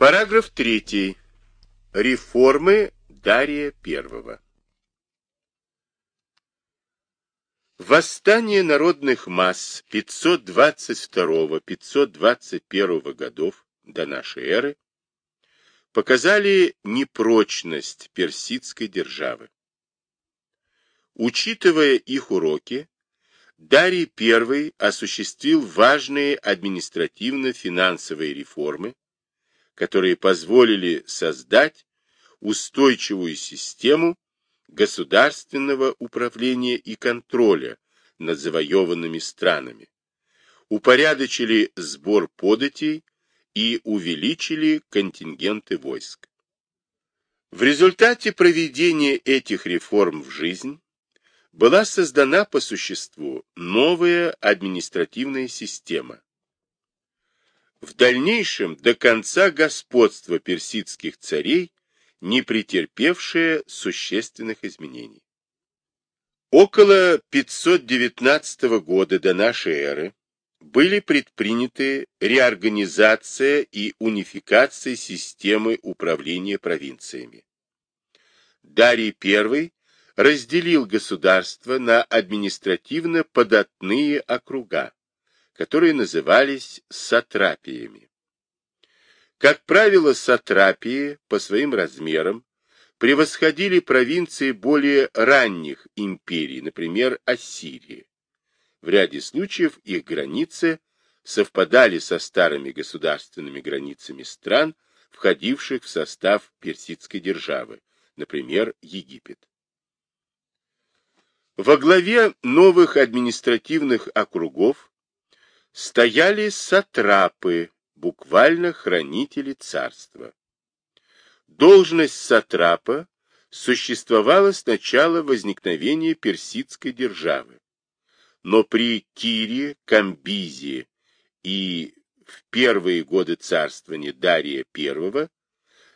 Параграф 3. Реформы Дария I. Восстание народных масс 522-521 годов до нашей эры показали непрочность персидской державы. Учитывая их уроки, Дарий I осуществил важные административно-финансовые реформы, которые позволили создать устойчивую систему государственного управления и контроля над завоеванными странами, упорядочили сбор податей и увеличили контингенты войск. В результате проведения этих реформ в жизнь была создана по существу новая административная система. В дальнейшем до конца господства персидских царей не претерпевшая существенных изменений. Около 519 года до нашей эры были предприняты реорганизация и унификация системы управления провинциями. Дарий I разделил государство на административно-податные округа, которые назывались сатрапиями. Как правило, сатрапии по своим размерам превосходили провинции более ранних империй, например, Ассирии. В ряде случаев их границы совпадали со старыми государственными границами стран, входивших в состав персидской державы, например, Египет. Во главе новых административных округов стояли сатрапы, буквально хранители царства. Должность сатрапа существовала с начала возникновения персидской державы, но при Кире, Камбизе и в первые годы царствования Дария I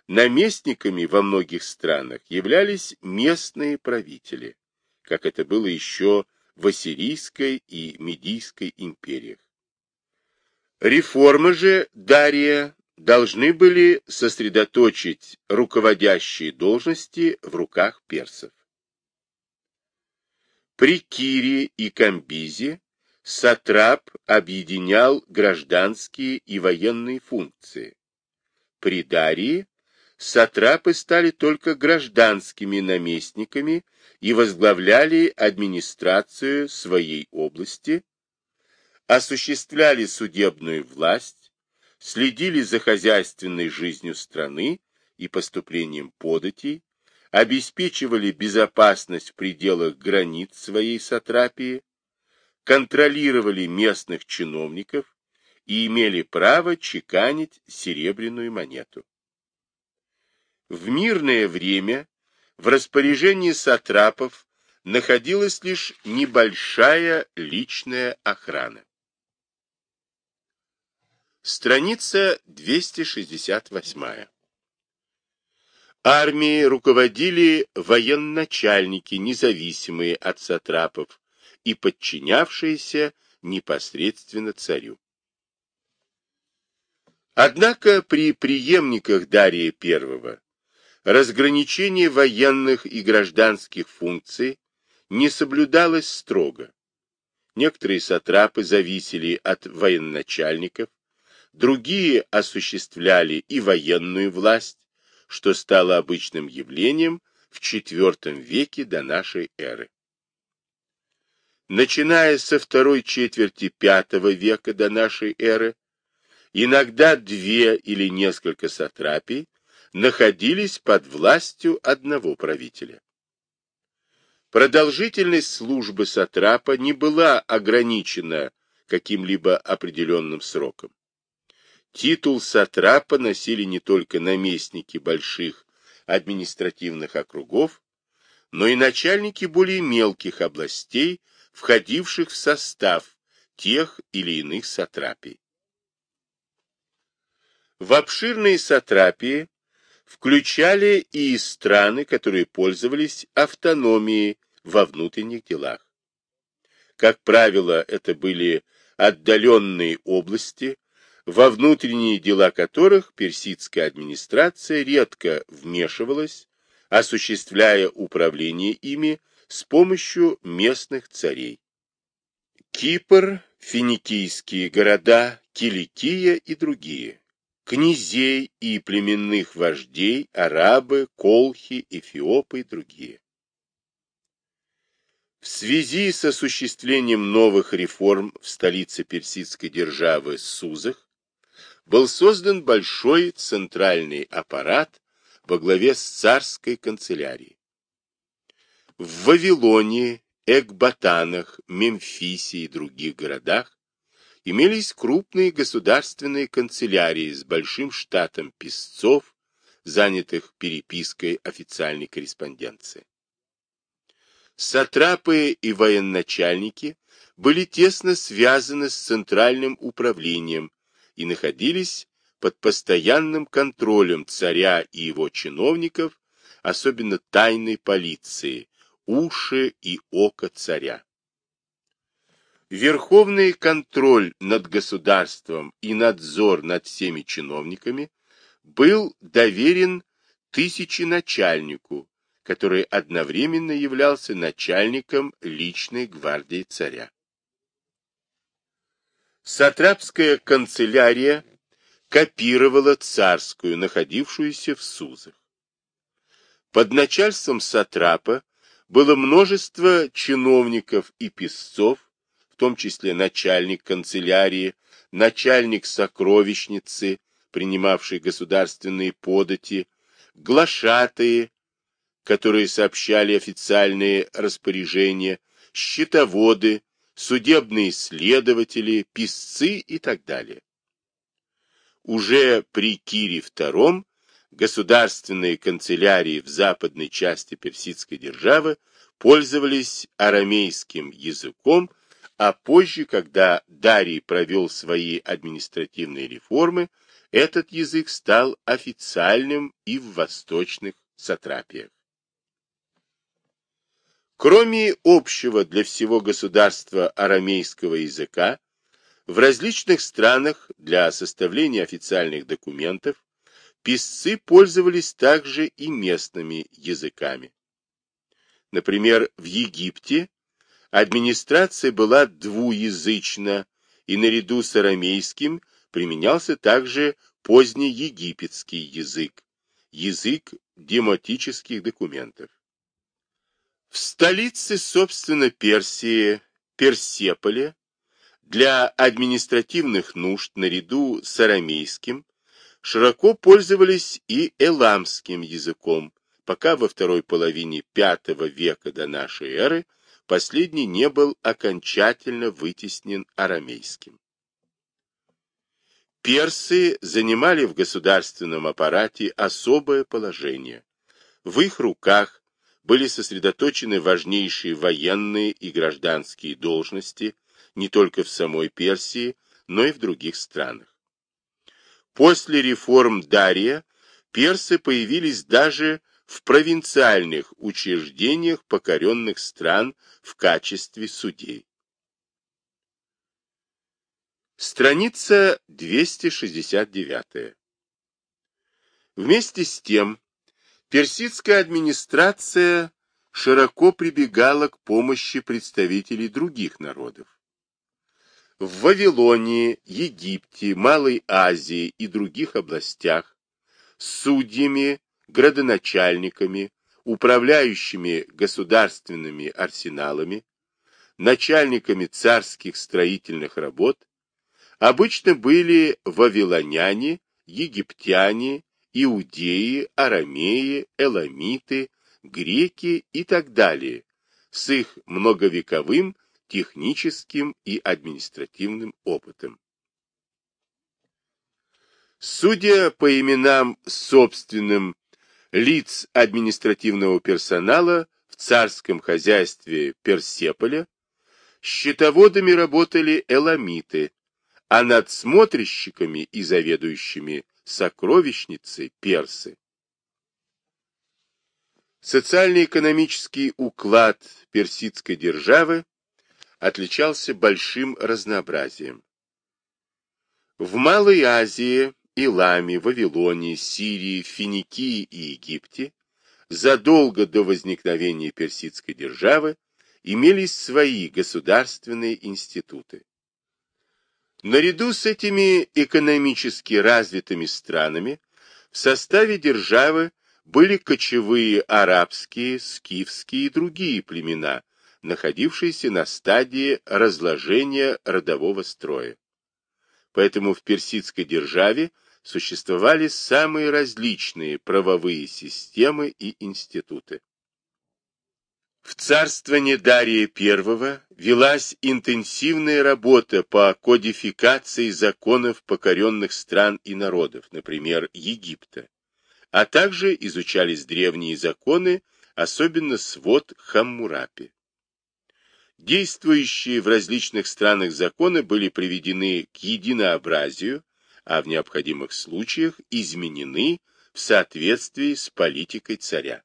наместниками во многих странах являлись местные правители, как это было еще в Ассирийской и Медийской империях. Реформы же Дария должны были сосредоточить руководящие должности в руках персов. При Кире и Камбизе Сатрап объединял гражданские и военные функции. При Дарии сатрапы стали только гражданскими наместниками и возглавляли администрацию своей области, осуществляли судебную власть, следили за хозяйственной жизнью страны и поступлением податей, обеспечивали безопасность в пределах границ своей сатрапии, контролировали местных чиновников и имели право чеканить серебряную монету. В мирное время в распоряжении сатрапов находилась лишь небольшая личная охрана. Страница 268. Армии руководили военачальники, независимые от сатрапов и подчинявшиеся непосредственно царю. Однако при преемниках Дария I разграничение военных и гражданских функций не соблюдалось строго. Некоторые сатрапы зависели от военачальников, Другие осуществляли и военную власть, что стало обычным явлением в IV веке до нашей эры. Начиная со второй четверти V века до нашей эры, иногда две или несколько сатрапий находились под властью одного правителя. Продолжительность службы сатрапа не была ограничена каким-либо определенным сроком. Титул сатрапа носили не только наместники больших административных округов, но и начальники более мелких областей, входивших в состав тех или иных сатрапий. В обширные сатрапии включали и страны, которые пользовались автономией во внутренних делах. Как правило, это были отдаленные области, во внутренние дела которых персидская администрация редко вмешивалась, осуществляя управление ими с помощью местных царей. Кипр, финикийские города, Киликия и другие, князей и племенных вождей, арабы, колхи, эфиопы и другие. В связи с осуществлением новых реформ в столице персидской державы Сузах был создан большой центральный аппарат во главе с царской канцелярией. В Вавилоне, Экбатанах, Мемфисе и других городах имелись крупные государственные канцелярии с большим штатом писцов, занятых перепиской официальной корреспонденции. Сатрапы и военачальники были тесно связаны с центральным управлением и находились под постоянным контролем царя и его чиновников, особенно тайной полиции, уши и око царя. Верховный контроль над государством и надзор над всеми чиновниками был доверен тысяченачальнику, который одновременно являлся начальником личной гвардии царя. Сатрапская канцелярия копировала царскую, находившуюся в Сузах. Под начальством сатрапа было множество чиновников и писцов, в том числе начальник канцелярии, начальник сокровищницы, принимавший государственные подати, глашатые, которые сообщали официальные распоряжения, счетоводы, судебные следователи, писцы и так далее. Уже при Кире II государственные канцелярии в западной части персидской державы пользовались арамейским языком, а позже, когда Дарий провел свои административные реформы, этот язык стал официальным и в восточных сатрапиях. Кроме общего для всего государства арамейского языка, в различных странах для составления официальных документов писцы пользовались также и местными языками. Например, в Египте администрация была двуязычна, и наряду с арамейским применялся также позднеегипетский язык, язык демотических документов. В столице, собственно, Персии, Персеполе, для административных нужд наряду с арамейским широко пользовались и эламским языком, пока во второй половине V века до нашей эры последний не был окончательно вытеснен арамейским. Персы занимали в государственном аппарате особое положение. В их руках были сосредоточены важнейшие военные и гражданские должности не только в самой Персии, но и в других странах. После реформ Дария персы появились даже в провинциальных учреждениях покоренных стран в качестве судей. Страница 269. Вместе с тем, Персидская администрация широко прибегала к помощи представителей других народов. В Вавилонии, Египте, Малой Азии и других областях судьями, градоначальниками, управляющими государственными арсеналами, начальниками царских строительных работ обычно были вавилоняне, египтяне иудеи, арамеи, эламиты, греки и так далее, с их многовековым техническим и административным опытом. Судя по именам собственным лиц административного персонала в царском хозяйстве Персеполя, счетоводами работали эламиты, а надсмотрщиками и заведующими сокровищницы персы. Социально-экономический уклад персидской державы отличался большим разнообразием. В Малой Азии, Иламе, Вавилоне, Сирии, Финикии и Египте задолго до возникновения персидской державы имелись свои государственные институты. Наряду с этими экономически развитыми странами в составе державы были кочевые арабские, скифские и другие племена, находившиеся на стадии разложения родового строя. Поэтому в персидской державе существовали самые различные правовые системы и институты. В царствовании Дария I велась интенсивная работа по кодификации законов покоренных стран и народов, например, Египта, а также изучались древние законы, особенно свод Хаммурапи. Действующие в различных странах законы были приведены к единообразию, а в необходимых случаях изменены в соответствии с политикой царя.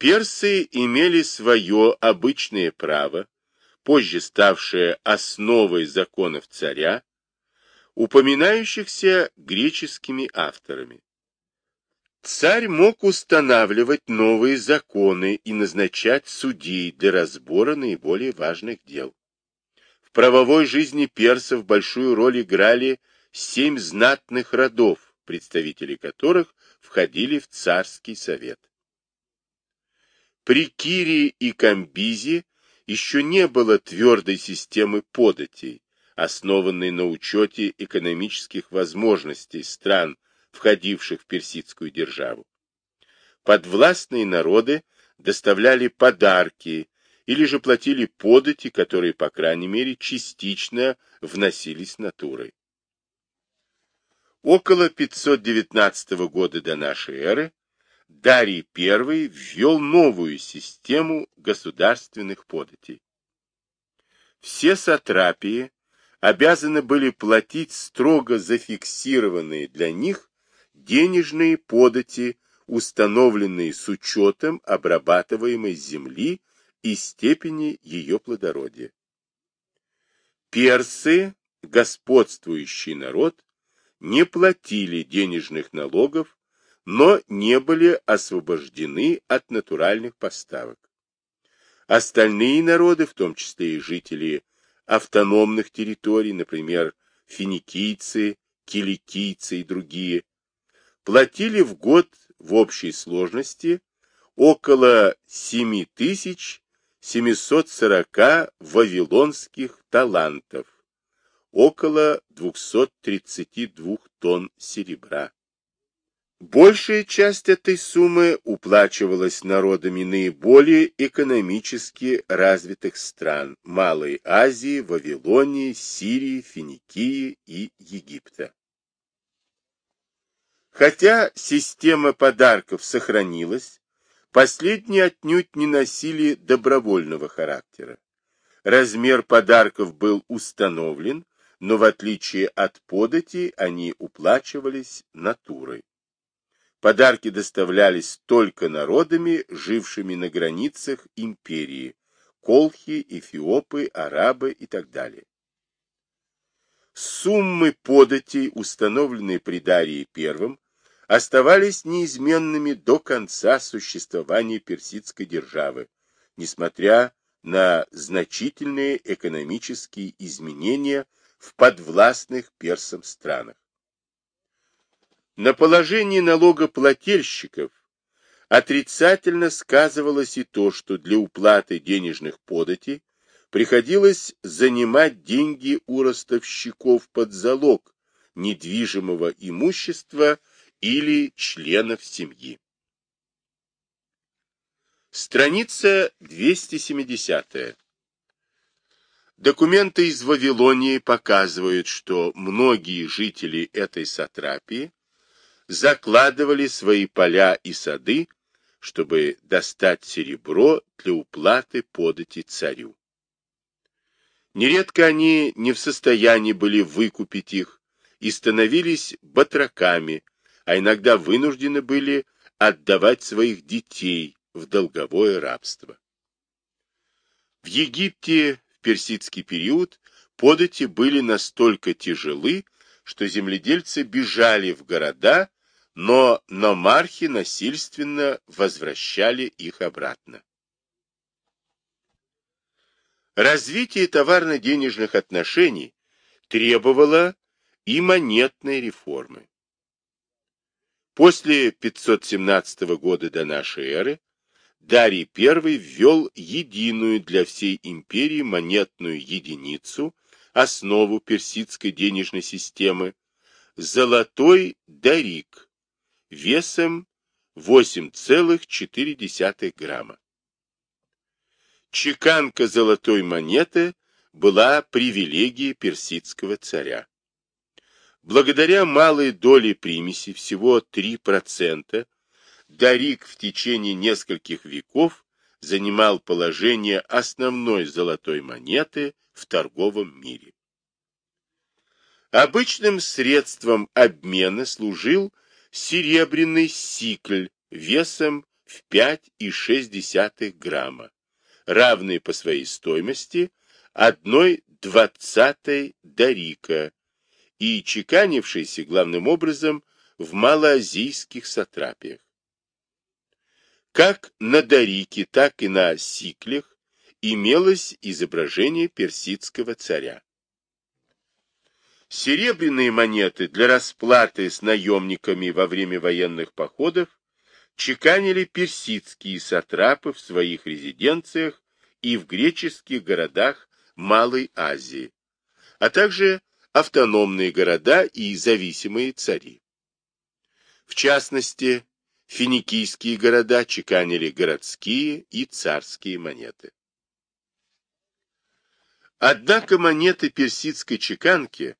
Персы имели свое обычное право, позже ставшее основой законов царя, упоминающихся греческими авторами. Царь мог устанавливать новые законы и назначать судей для разбора наиболее важных дел. В правовой жизни персов большую роль играли семь знатных родов, представители которых входили в царский совет. При Кире и Камбизе еще не было твердой системы податей, основанной на учете экономических возможностей стран, входивших в персидскую державу. Подвластные народы доставляли подарки или же платили подати, которые, по крайней мере, частично вносились натурой. Около 519 года до нашей эры Дарий I ввел новую систему государственных податей. Все сатрапии обязаны были платить строго зафиксированные для них денежные подати, установленные с учетом обрабатываемой земли и степени ее плодородия. Персы, господствующий народ, не платили денежных налогов, но не были освобождены от натуральных поставок. Остальные народы, в том числе и жители автономных территорий, например, финикийцы, киликийцы и другие, платили в год в общей сложности около 7740 вавилонских талантов, около 232 тонн серебра. Большая часть этой суммы уплачивалась народами наиболее экономически развитых стран Малой Азии, Вавилонии, Сирии, Финикии и Египта. Хотя система подарков сохранилась, последние отнюдь не носили добровольного характера. Размер подарков был установлен, но в отличие от подати они уплачивались натурой. Подарки доставлялись только народами, жившими на границах империи, колхи, эфиопы, арабы и так далее. Суммы податей, установленные при Дарии I, оставались неизменными до конца существования персидской державы, несмотря на значительные экономические изменения в подвластных персам странах. На положении налогоплательщиков отрицательно сказывалось и то, что для уплаты денежных податей приходилось занимать деньги у ростовщиков под залог недвижимого имущества или членов семьи. Страница 270. Документы из Вавилонии показывают, что многие жители этой сатрапии закладывали свои поля и сады, чтобы достать серебро для уплаты подати царю. Нередко они не в состоянии были выкупить их и становились батраками, а иногда вынуждены были отдавать своих детей в долговое рабство. В Египте в персидский период подати были настолько тяжелы, что земледельцы бежали в города, но номархи насильственно возвращали их обратно. Развитие товарно-денежных отношений требовало и монетной реформы. После 517 года до нашей эры Дарий I ввел единую для всей империи монетную единицу, основу персидской денежной системы, золотой дарик весом 8,4 грамма. Чеканка золотой монеты была привилегией персидского царя. Благодаря малой доле примеси, всего 3%, Дарик в течение нескольких веков занимал положение основной золотой монеты в торговом мире. Обычным средством обмена служил серебряный сикль весом в 5,6 грамма, равный по своей стоимости одной двадцатой дарика и чеканившийся главным образом в малоазийских сатрапиях. Как на дарике, так и на сиклях имелось изображение персидского царя. Серебряные монеты для расплаты с наемниками во время военных походов чеканили персидские сатрапы в своих резиденциях и в греческих городах Малой Азии, а также автономные города и зависимые цари. В частности, финикийские города чеканили городские и царские монеты. Однако монеты персидской чеканки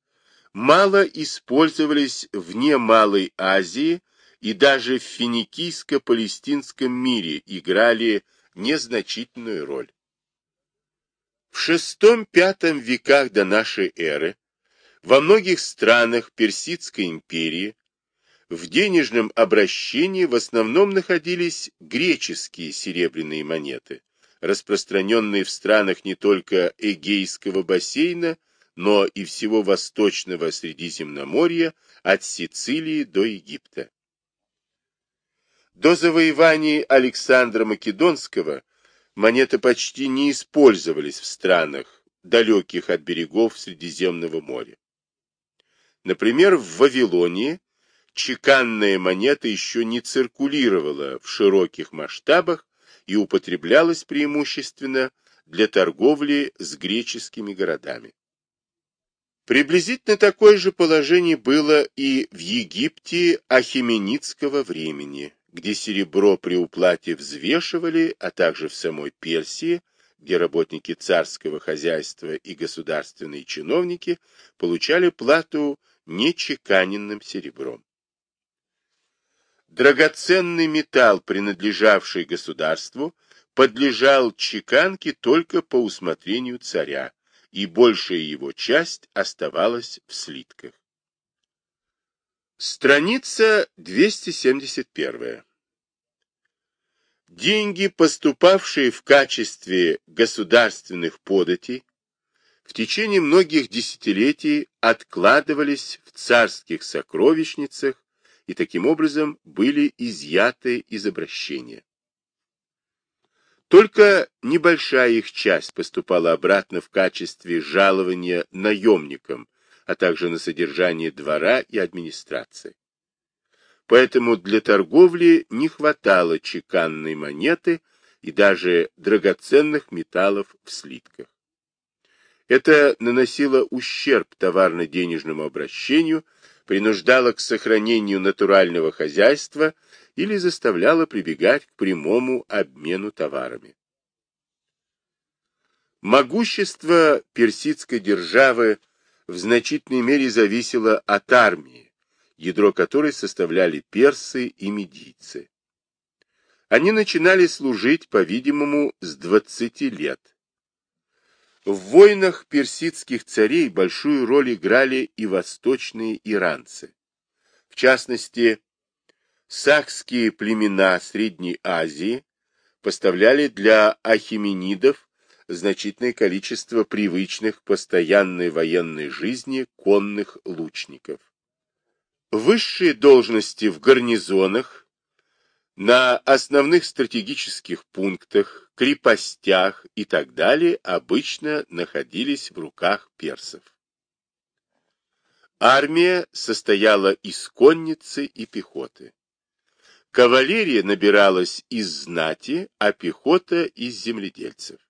мало использовались вне Малой Азии и даже в финикийско-палестинском мире играли незначительную роль. В VI-V веках до нашей эры во многих странах Персидской империи в денежном обращении в основном находились греческие серебряные монеты, распространенные в странах не только Эгейского бассейна, но и всего восточного Средиземноморья от Сицилии до Египта. До завоеваний Александра Македонского монеты почти не использовались в странах, далеких от берегов Средиземного моря. Например, в Вавилонии чеканная монета еще не циркулировала в широких масштабах и употреблялась преимущественно для торговли с греческими городами. Приблизительно такое же положение было и в Египте ахименидского времени, где серебро при уплате взвешивали, а также в самой Персии, где работники царского хозяйства и государственные чиновники получали плату нечеканенным серебром. Драгоценный металл, принадлежавший государству, подлежал чеканке только по усмотрению царя, и большая его часть оставалась в слитках. Страница 271. Деньги, поступавшие в качестве государственных податей, в течение многих десятилетий откладывались в царских сокровищницах и таким образом были изъяты из обращения. Только небольшая их часть поступала обратно в качестве жалования наемникам, а также на содержание двора и администрации. Поэтому для торговли не хватало чеканной монеты и даже драгоценных металлов в слитках. Это наносило ущерб товарно-денежному обращению, принуждало к сохранению натурального хозяйства или заставляло прибегать к прямому обмену товарами. Могущество персидской державы в значительной мере зависело от армии, ядро которой составляли персы и медийцы. Они начинали служить, по-видимому, с 20 лет. В войнах персидских царей большую роль играли и восточные иранцы. В частности, сахские племена Средней Азии поставляли для ахименидов значительное количество привычных постоянной военной жизни конных лучников. Высшие должности в гарнизонах, на основных стратегических пунктах, крепостях и так далее обычно находились в руках персов. Армия состояла из конницы и пехоты. Кавалерия набиралась из знати, а пехота из земледельцев.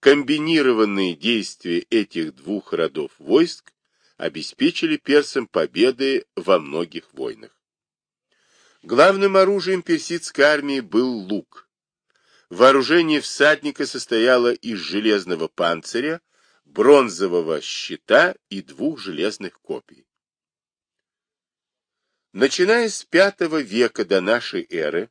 Комбинированные действия этих двух родов войск обеспечили персам победы во многих войнах. Главным оружием персидской армии был лук. Вооружение всадника состояло из железного панциря, бронзового щита и двух железных копий. Начиная с V века до нашей эры,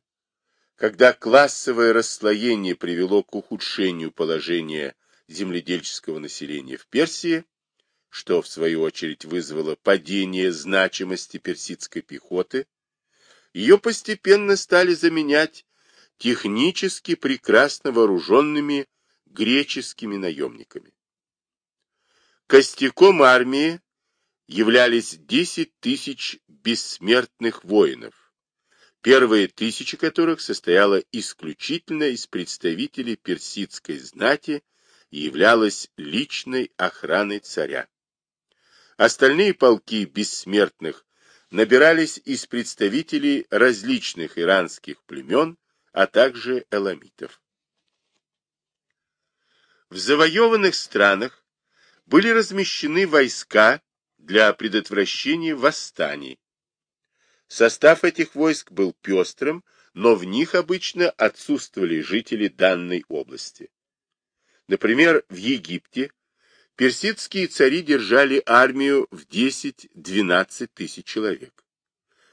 когда классовое расслоение привело к ухудшению положения земледельческого населения в Персии, что в свою очередь вызвало падение значимости персидской пехоты, ее постепенно стали заменять технически прекрасно вооруженными греческими наемниками. Костяком армии являлись 10 тысяч бессмертных воинов, первые тысячи которых состояла исключительно из представителей персидской знати и являлась личной охраной царя. Остальные полки бессмертных набирались из представителей различных иранских племен, а также эламитов. В завоеванных странах были размещены войска для предотвращения восстаний. Состав этих войск был пестрым, но в них обычно отсутствовали жители данной области. Например, в Египте Персидские цари держали армию в 10-12 тысяч человек.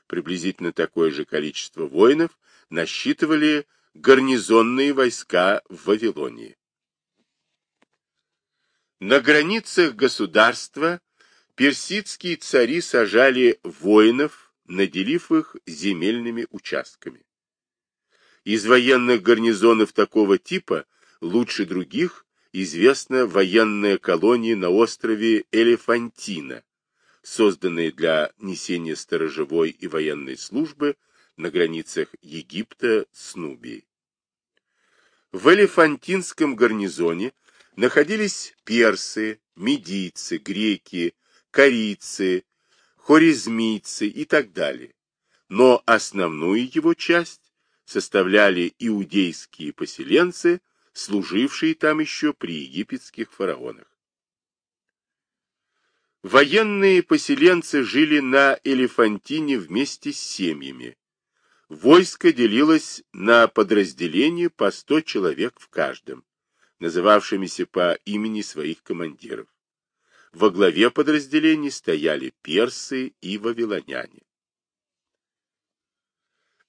Приблизительно такое же количество воинов насчитывали гарнизонные войска в Вавилонии. На границах государства персидские цари сажали воинов, наделив их земельными участками. Из военных гарнизонов такого типа лучше других известна военная колония на острове Элефантина, созданная для несения сторожевой и военной службы на границах Египта с Нубией. В Элефантинском гарнизоне находились персы, медийцы, греки, корейцы, хорезмийцы и так далее. Но основную его часть составляли иудейские поселенцы – служившие там еще при египетских фараонах. Военные поселенцы жили на Элефантине вместе с семьями. Войско делилось на подразделения по сто человек в каждом, называвшимися по имени своих командиров. Во главе подразделений стояли персы и вавилоняне.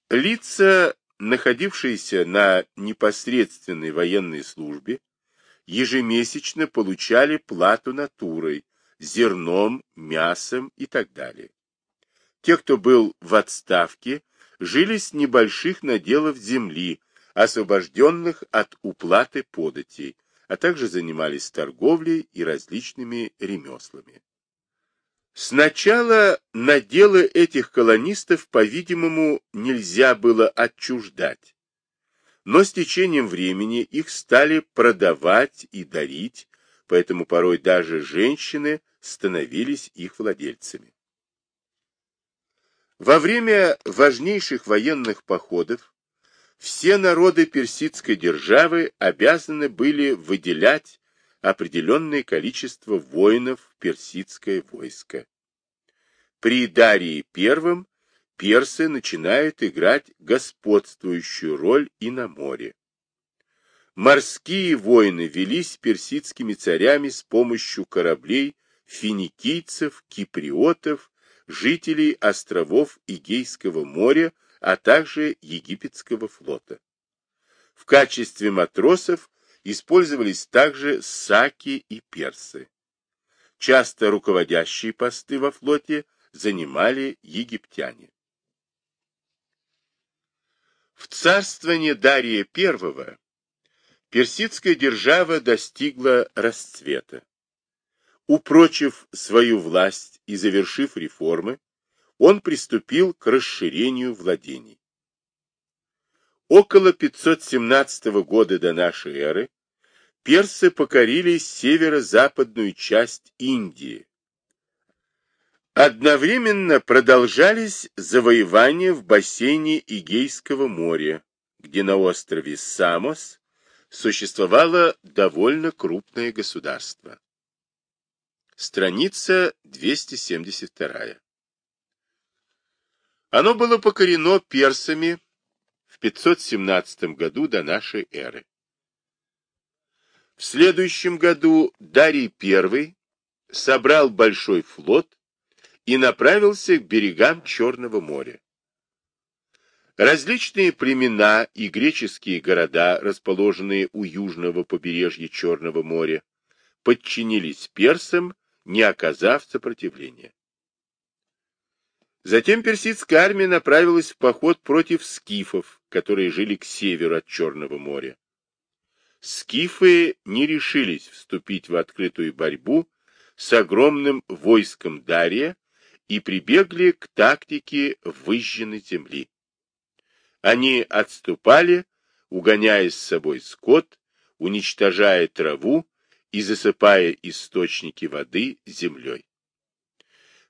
Лица находившиеся на непосредственной военной службе, ежемесячно получали плату натурой, зерном, мясом и так далее. Те, кто был в отставке, жили с небольших наделов земли, освобожденных от уплаты податей, а также занимались торговлей и различными ремеслами. Сначала наделы этих колонистов, по-видимому, нельзя было отчуждать, но с течением времени их стали продавать и дарить, поэтому порой даже женщины становились их владельцами. Во время важнейших военных походов все народы персидской державы обязаны были выделять определенное количество воинов в персидское войско. При Дарии I персы начинают играть господствующую роль и на море. Морские войны велись персидскими царями с помощью кораблей финикийцев, киприотов, жителей островов Игейского моря, а также египетского флота. В качестве матросов использовались также саки и персы. Часто руководящие посты во флоте занимали египтяне. В царствование Дария I персидская держава достигла расцвета. Упрочив свою власть и завершив реформы, он приступил к расширению владений. Около 517 года до нашей эры персы покорили северо-западную часть Индии. Одновременно продолжались завоевания в бассейне Игейского моря, где на острове Самос существовало довольно крупное государство. Страница 272. Оно было покорено персами в 517 году до нашей эры. В следующем году Дарий I собрал большой флот и направился к берегам Черного моря. Различные племена и греческие города, расположенные у южного побережья Черного моря, подчинились персам, не оказав сопротивления. Затем персидская армия направилась в поход против скифов, которые жили к северу от Черного моря. Скифы не решились вступить в открытую борьбу с огромным войском Дария и прибегли к тактике выжженной земли. Они отступали, угоняя с собой скот, уничтожая траву и засыпая источники воды землей.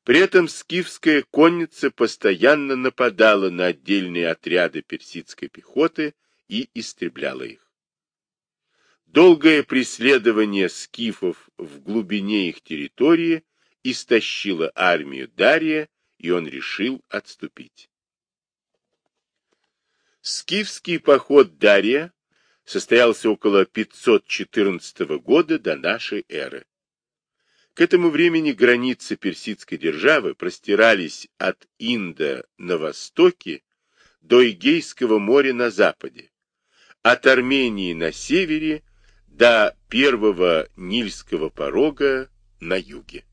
При этом скифская конница постоянно нападала на отдельные отряды персидской пехоты и истребляла их. Долгое преследование скифов в глубине их территории истощило армию Дария, и он решил отступить. Скифский поход Дария состоялся около 514 года до нашей эры. К этому времени границы персидской державы простирались от Инда на востоке до Эгейского моря на западе, от Армении на севере до первого Нильского порога на юге.